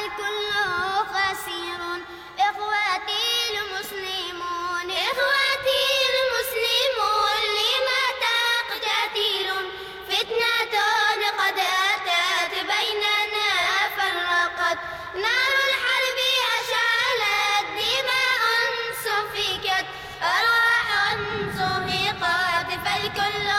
بل كله خسير. إخواتي المسلمون إخواتي المسلمون لما تقتتل فتنة قد أتت بيننا فرقت. نار الحرب أشعلت دماء سفكت. أرواح زهقت فالكل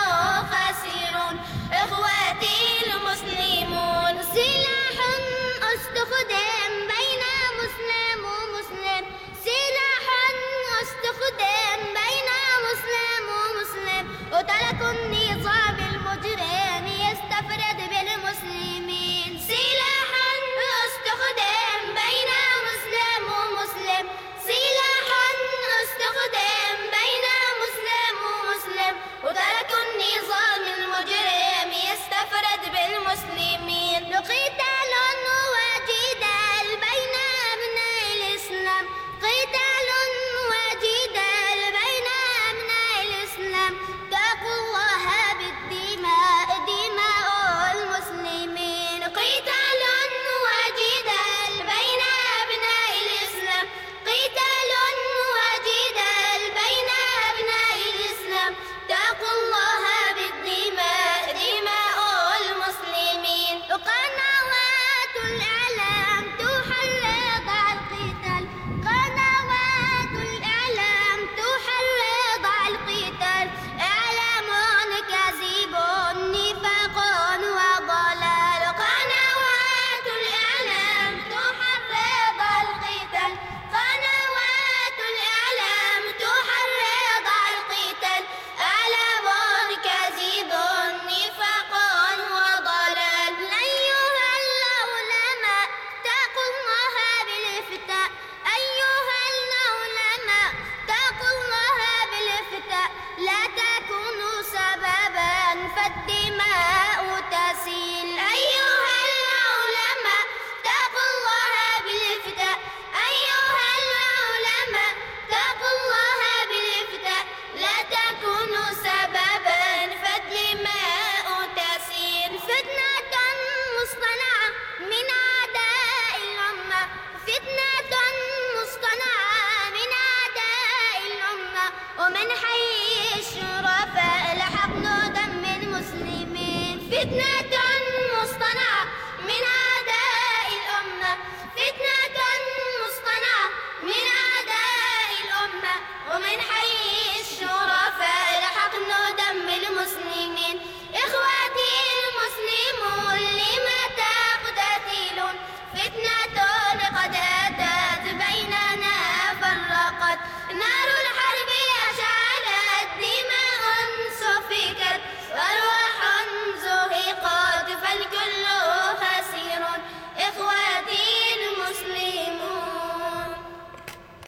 فتنة